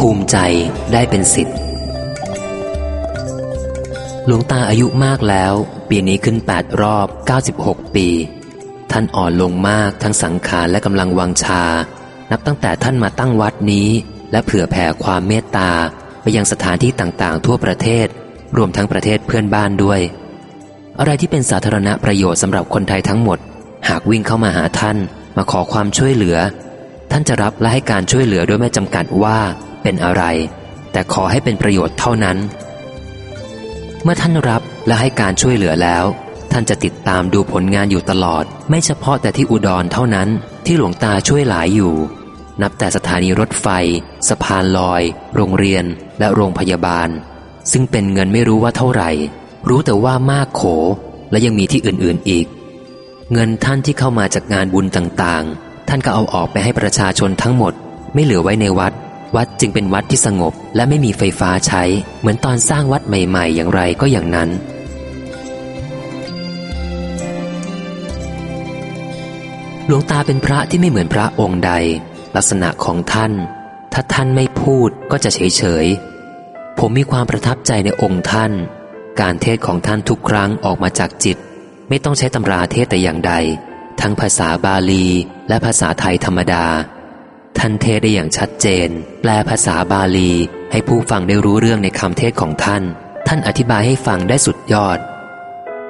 ภูมิใจได้เป็นสิทธิ์หลวงตาอายุมากแล้ว ปีนี้ขึ้นแปดรอบ 96 ปี ท่านอ่อนลงมากทั้งสังขารและกำลังวังชา นับตั้งแต่ท่านมาตั้งวัดนี้ และเผื่อแผ่ความเมตตาไปยังสถานที่ต่างๆ ทั่วประเทศ รวมทั้งประเทศเพื่อนบ้านด้วย อะไรที่เป็นสาธารณประโยชน์สำหรับคนไทยทั้งหมด หากวิ่งเข้ามาหาท่าน มาขอความช่วยเหลือ ท่านจะรับและให้การช่วยเหลือโดยไม่จำกัดว่า เป็นอะไร แต่ขอให้เป็นประโยชน์เท่านั้น เมื่อท่านรับและให้การช่วยเหลือแล้ว ท่านจะติดตามดูผลงานอยู่ตลอด ไม่เฉพาะแต่ที่อุดรเท่านั้น ที่หลวงตาช่วยหลายอยู่ นับแต่สถานีรถไฟ สะพานลอย โรงเรียน และโรงพยาบาล ซึ่งเป็นเงินไม่รู้ว่าเท่าไหร่ รู้แต่ว่ามากโข และยังมีที่อื่นๆอีก เงินท่านที่เข้ามาจากงานบุญต่างๆ ท่านก็เอาออกไปให้ประชาชนทั้งหมด ไม่เหลือไว้ในวัด วัดจึงเป็นวัดที่สงบและไม่มีไฟฟ้าใช้ เหมือนตอนสร้างวัดใหม่ ๆ อย่างไรก็อย่างนั้น หลวงตาเป็นพระที่ไม่เหมือนพระองค์ใด ลักษณะของท่าน ถ้าท่านไม่พูดก็จะเฉยๆผมมีความประทับใจในองค์ท่าน การเทศของท่านทุกครั้งออกมาจากจิต ไม่ต้องใช้ตำราเทศแต่อย่างใด ทั้งภาษาบาลีและภาษาไทยธรรมดา ท่านเทศได้อย่างชัดเจน แปลภาษาบาลี ให้ผู้ฟังได้รู้เรื่องในคำเทศของท่าน ท่านอธิบายให้ฟังได้สุดยอด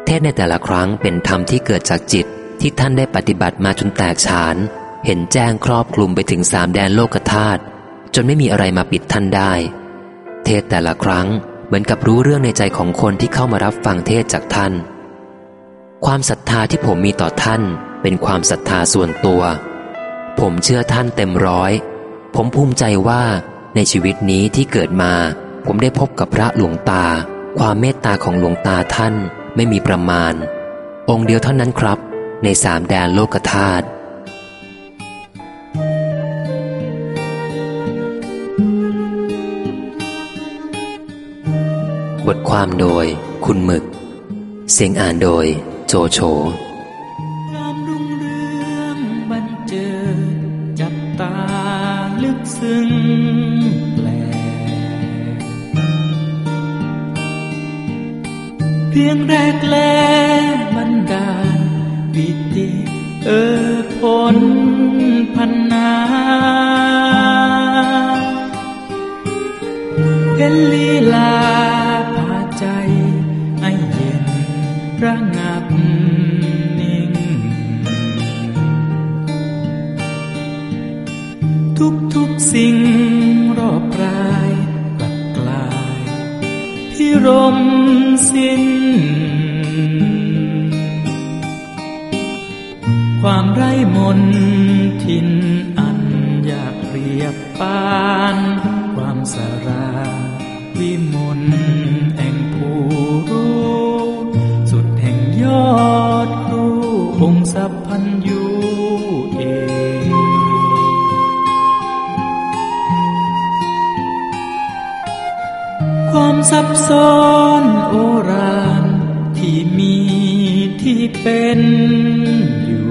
เทศในแต่ละครั้งเป็นธรรมที่เกิดจากจิตที่ท่านได้ปฏิบัติมาจนแตกฉาน เห็นแจ้งครอบคลุมไปถึงสามแดนโลกธาตุจนไม่มีอะไรมาปิดท่านได้ เทศแต่ละครั้งเหมือนกับรู้เรื่องในใจของคนที่เข้ามารับฟังเทศจากท่าน ความศรัทธาที่ผมมีต่อท่าน เป็นความศรัทธาส่วนตัว ผมเชื่อท่านเต็มร้อย ผมภูมิใจว่าในชีวิตนี้ที่เกิดมา ผมได้พบกับพระหลวงตา ความเมตตาของหลวงตาท่านไม่มีประมาณ องค์เดียวเท่านั้นครับ ในสามแดนโลกธาตุบทความโดย คุณหมึก เสียงอ่านโดย โจโฉ ซึ้งแปลกเพียงแรกแลบันดาลปิติเออผล ทุกทุกๆสิ่งรอบกายกลับกลายพิรมสิ้น ความไร้มนทินอันอยากเปรียบปาน ความสารา ซับซ้อนโอรานที่มีที่เป็นอยู่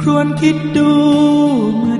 ครวนคิดดูเหมือน